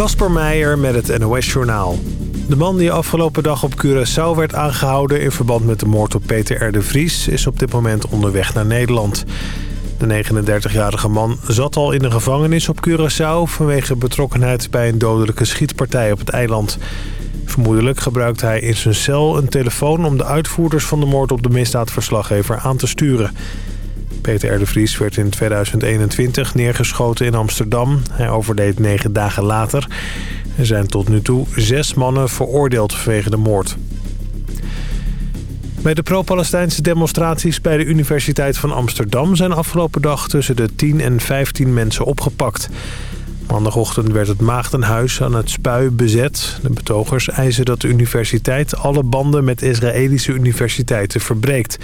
Kasper Meijer met het NOS-journaal. De man die afgelopen dag op Curaçao werd aangehouden... in verband met de moord op Peter R. de Vries... is op dit moment onderweg naar Nederland. De 39-jarige man zat al in de gevangenis op Curaçao... vanwege betrokkenheid bij een dodelijke schietpartij op het eiland. Vermoedelijk gebruikte hij in zijn cel een telefoon... om de uitvoerders van de moord op de misdaadverslaggever aan te sturen... Peter R. de Vries werd in 2021 neergeschoten in Amsterdam. Hij overleed negen dagen later. Er zijn tot nu toe zes mannen veroordeeld vanwege de moord. Bij de pro-Palestijnse demonstraties bij de Universiteit van Amsterdam... zijn afgelopen dag tussen de 10 en 15 mensen opgepakt. Maandagochtend werd het Maagdenhuis aan het Spui bezet. De betogers eisen dat de universiteit alle banden met Israëlische universiteiten verbreekt.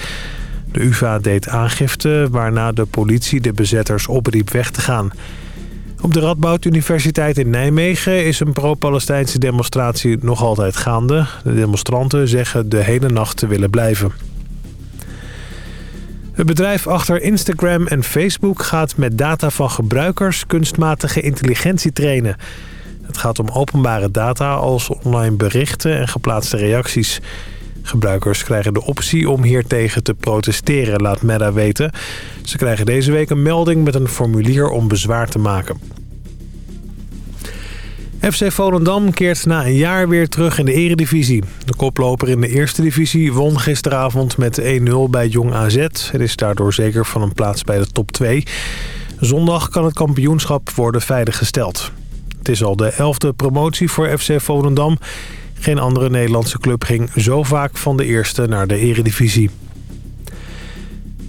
De UvA deed aangifte waarna de politie de bezetters opriep weg te gaan. Op de Radboud Universiteit in Nijmegen is een pro-Palestijnse demonstratie nog altijd gaande. De demonstranten zeggen de hele nacht te willen blijven. Het bedrijf achter Instagram en Facebook gaat met data van gebruikers kunstmatige intelligentie trainen. Het gaat om openbare data als online berichten en geplaatste reacties. Gebruikers krijgen de optie om hiertegen te protesteren, laat Meta weten. Ze krijgen deze week een melding met een formulier om bezwaar te maken. FC Volendam keert na een jaar weer terug in de eredivisie. De koploper in de eerste divisie won gisteravond met 1-0 bij Jong AZ. Het is daardoor zeker van een plaats bij de top 2. Zondag kan het kampioenschap worden veiliggesteld. Het is al de elfde promotie voor FC Volendam. Geen andere Nederlandse club ging zo vaak van de eerste naar de eredivisie.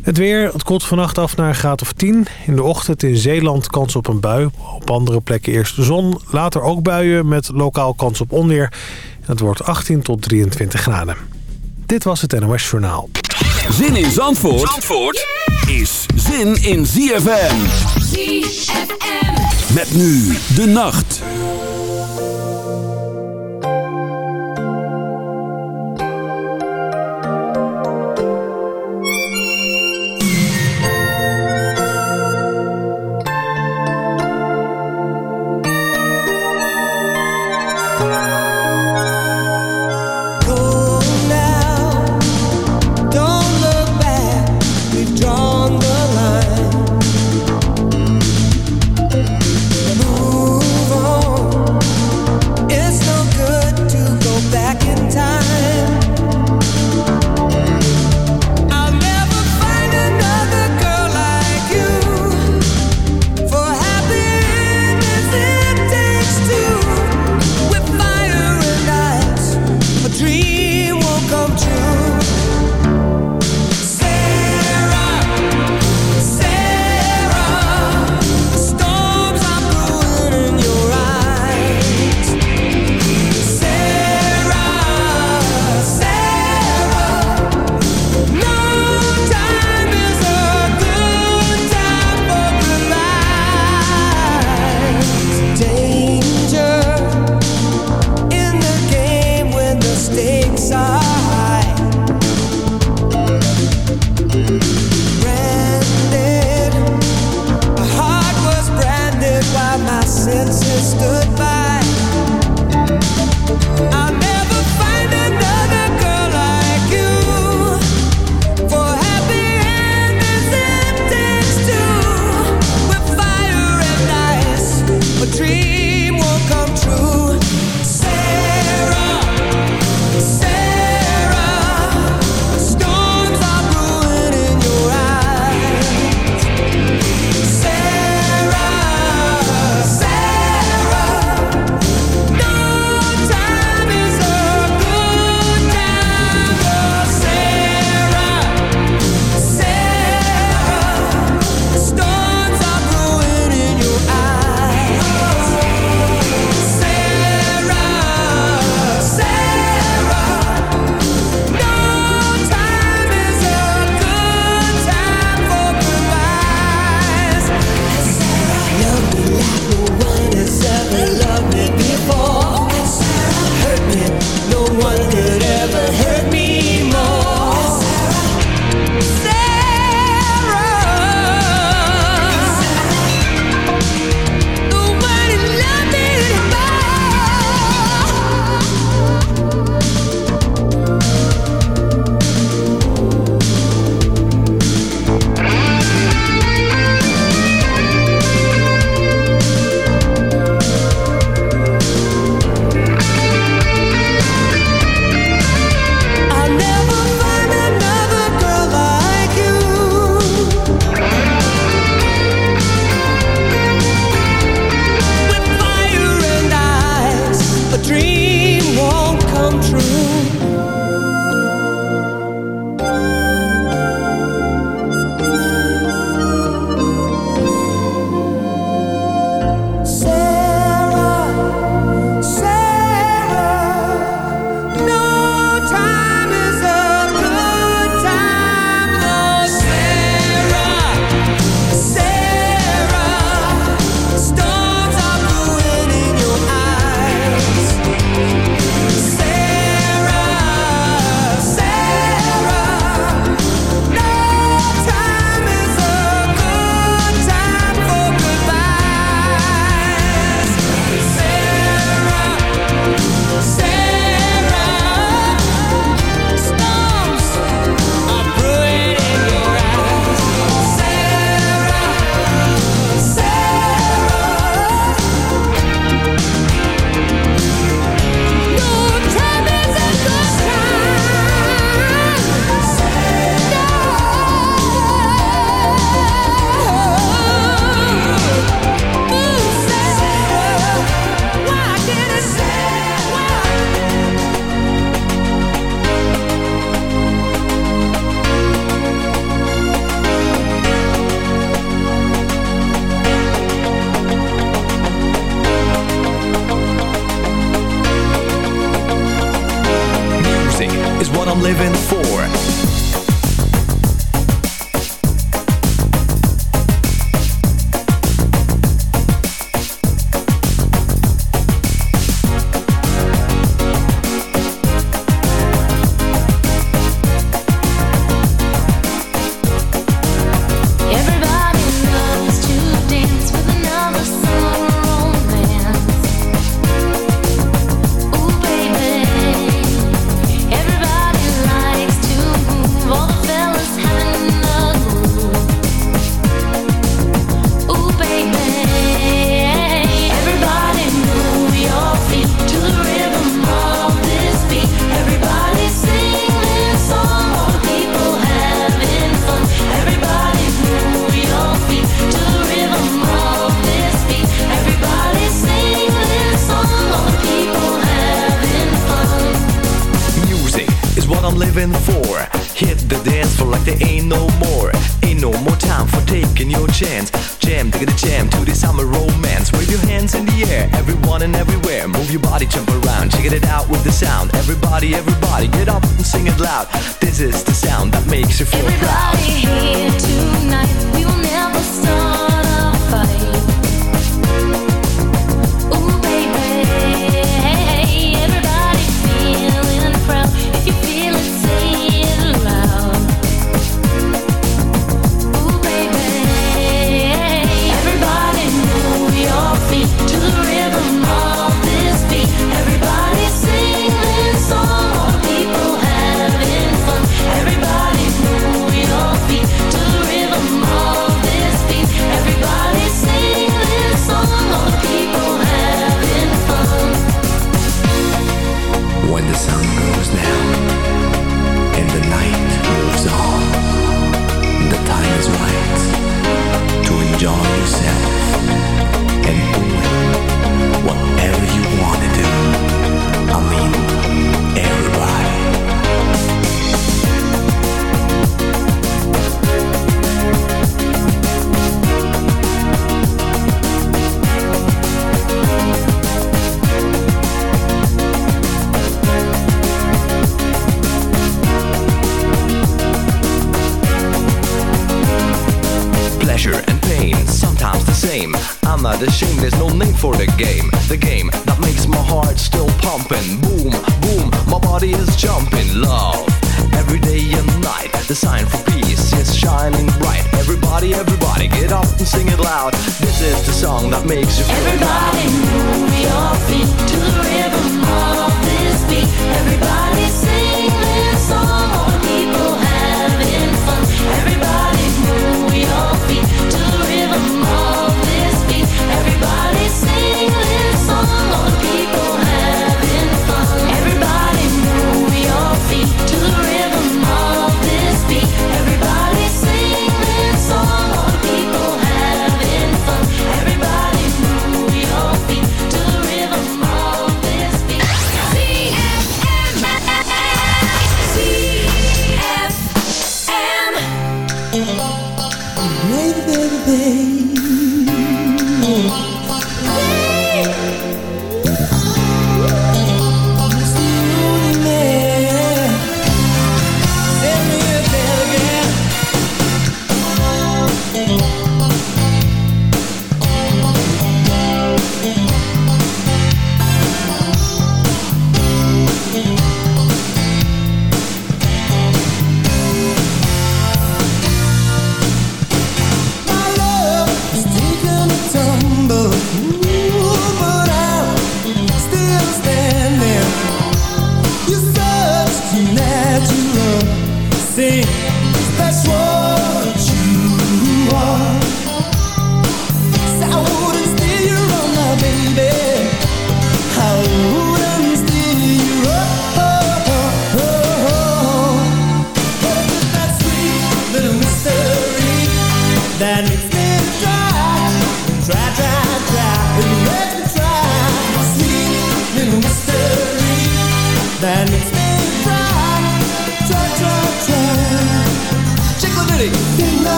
Het weer, het koelt vannacht af naar een graad of 10. In de ochtend in Zeeland kans op een bui. Op andere plekken eerst de zon. Later ook buien met lokaal kans op onweer. Het wordt 18 tot 23 graden. Dit was het NOS Journaal. Zin in Zandvoort, Zandvoort is zin in ZFM. ZFM. Met nu de nacht. understood.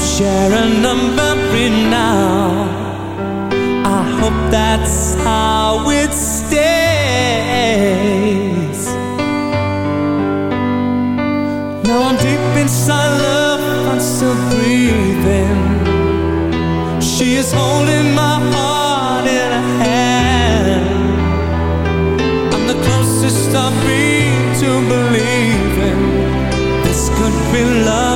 sharing a memory now. I hope that's how it stays. Now I'm deep inside love, I'm still breathing. She is holding my heart in her hand. I'm the closest I've been to believing this could be love.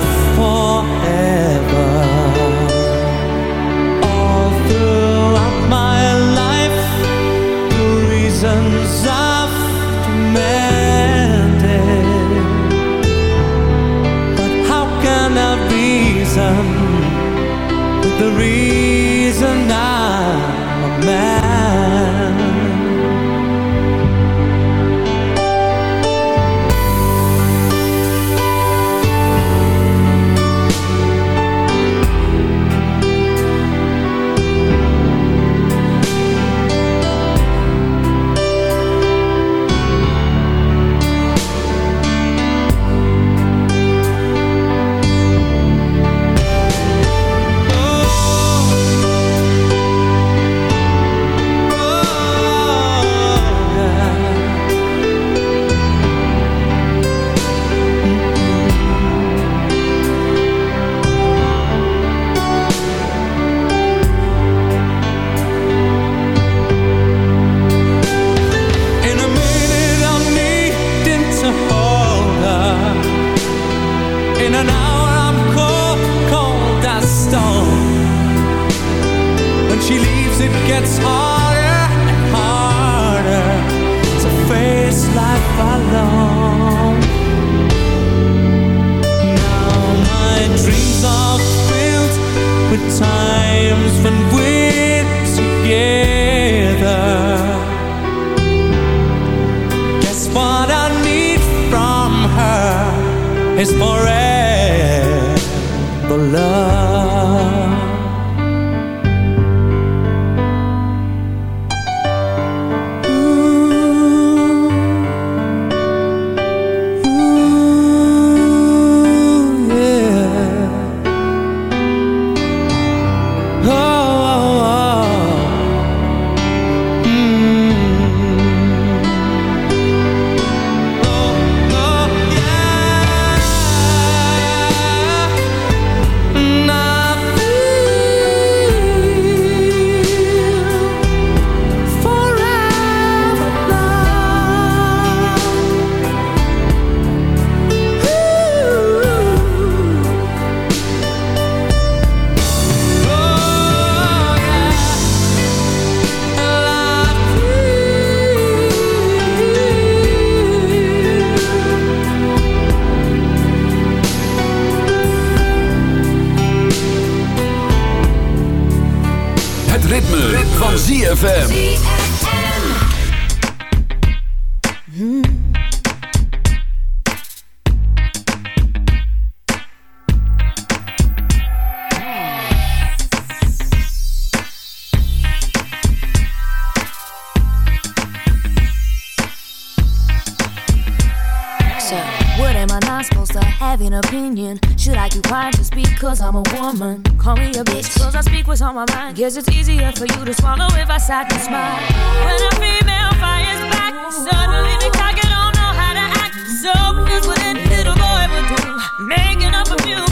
On my mind. Guess it's easier for you to swallow if I sat and smile. When a female fires back, suddenly the target don't know how to act. So is what any little boy would do. Making up a few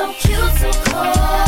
so cute, so cold.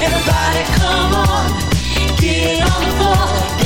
Everybody come on, get on the floor.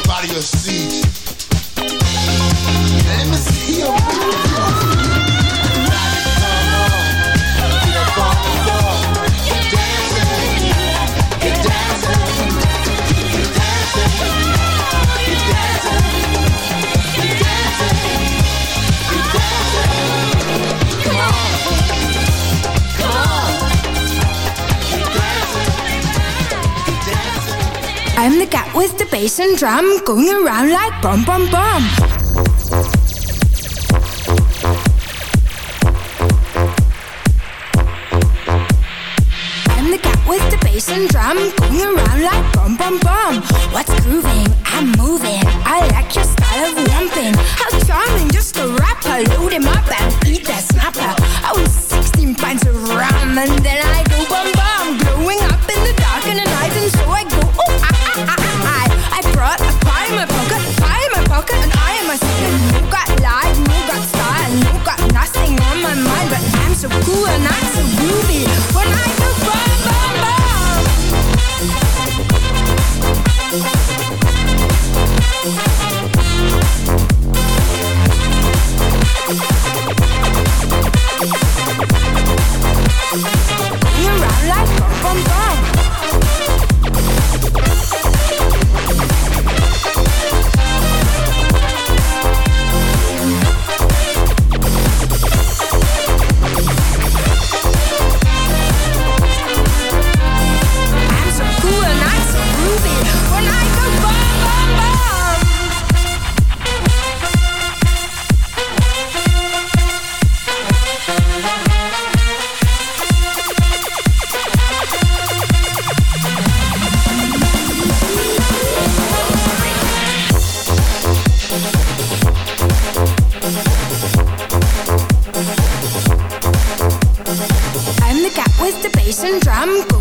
Up out of your seat. Let me see you. I'm the cat with the bass and drum going around like bum bum bum. I'm the cat with the bass and drum going around like bum bum bum. What's grooving? I'm moving. I like your style of lumping. How charming, just a rapper. Load him up and eat that snapper. I was 16 pints of rum and then I go bum bum. Glowing up in the dark in the night and so I maar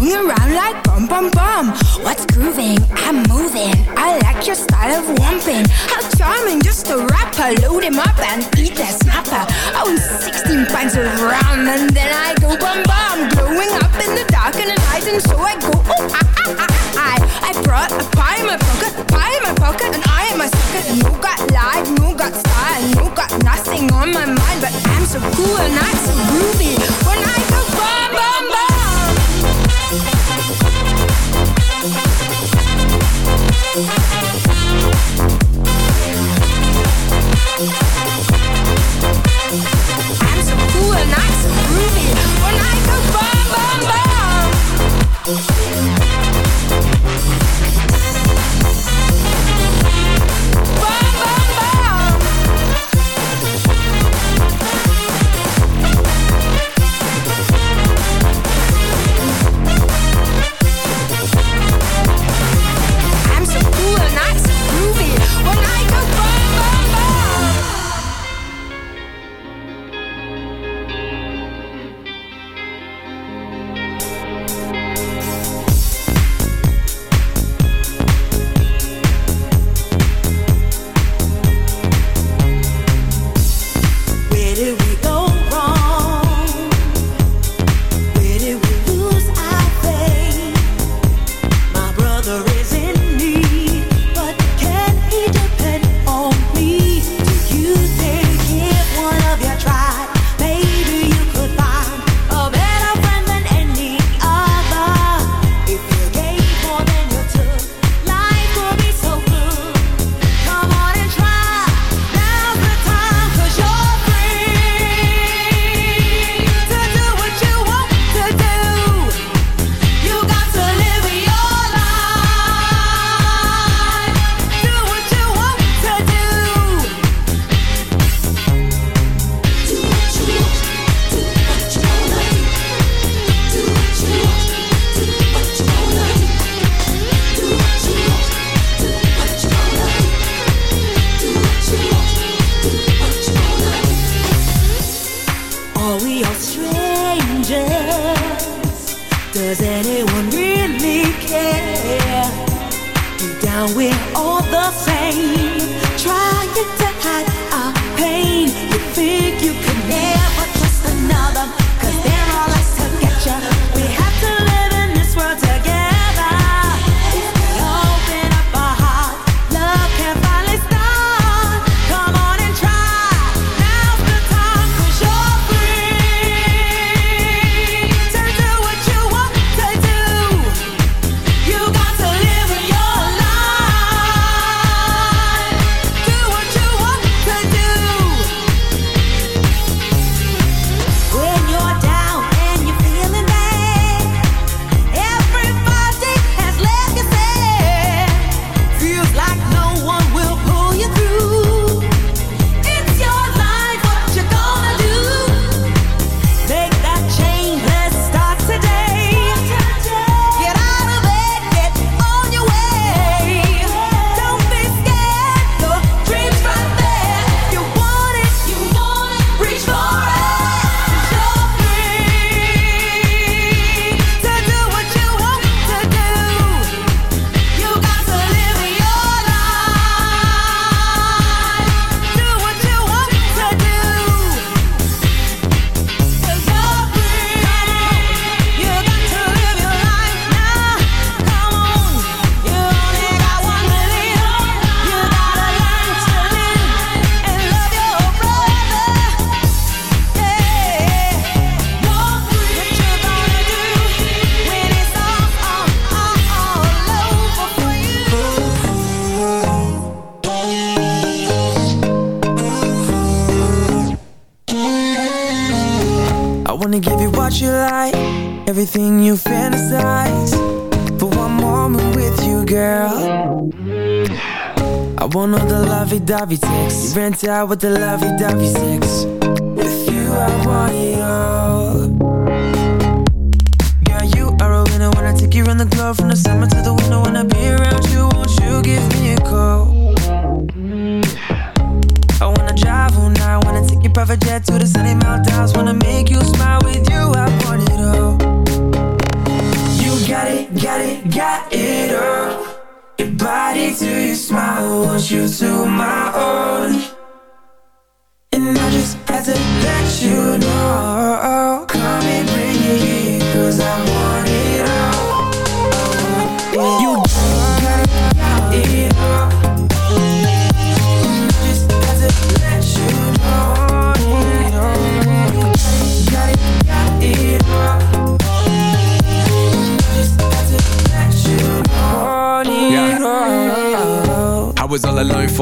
going around like bum bum bum. What's grooving? I'm moving. I like your style of wumping. How charming, just a rapper. Load him up and eat that snapper. I was 16 pints of rum and then I go bum bum. Glowing up in the dark in the night and so I go oh ah ah ah ah. I, I brought a pie in my pocket, pie in my pocket and I am a sucker. No got life, no got style, no got nothing on my mind, but I'm so cool and I'm so groovy. When I go bum bum bum. Lovey-dovey sex. You rent out with the lovey-dovey sex. With you I want it all. Girl, you are a winner I take you around the globe From the summer want you to my own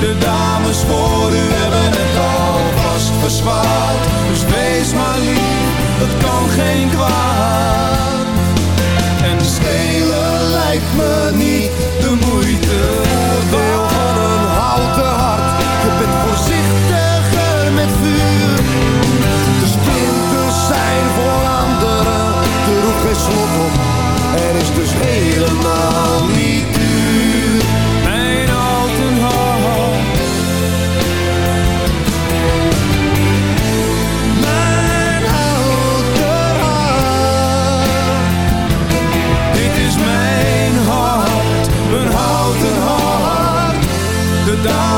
De dames voor u hebben het al vast verzwaard. Dus wees maar lief, dat kan geen kwaad. En spelen lijkt me niet de moeite waard. van een houten hart, je bent voorzichtiger met vuur. De splinters zijn voor anderen, de roep is slot op. Er is dus helemaal star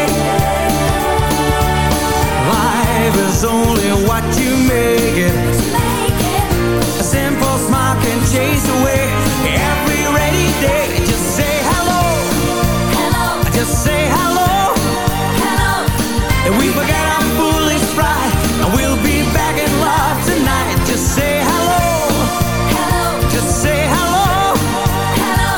say hello Hello. And we forget our foolish pride And we'll be back in love tonight Just say hello Hello. Just say hello Hello.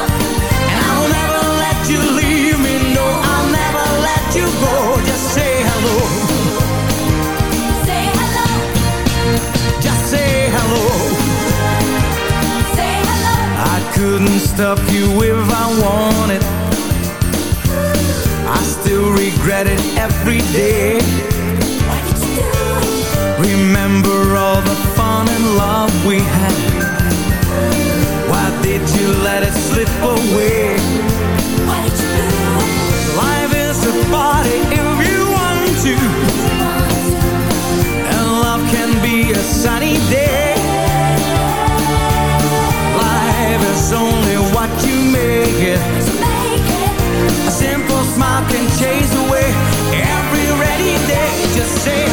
And I will never let you leave me No, I'll never let you go Just say hello Say hello. Just say hello Say hello. I couldn't stop you if I wanted still regret it every day. Remember all the fun and love we had. Why did you let it slip away? Life is a party if you want to. And love can be a sunny day. Life is only what you make it can chase away. Every rainy day Just say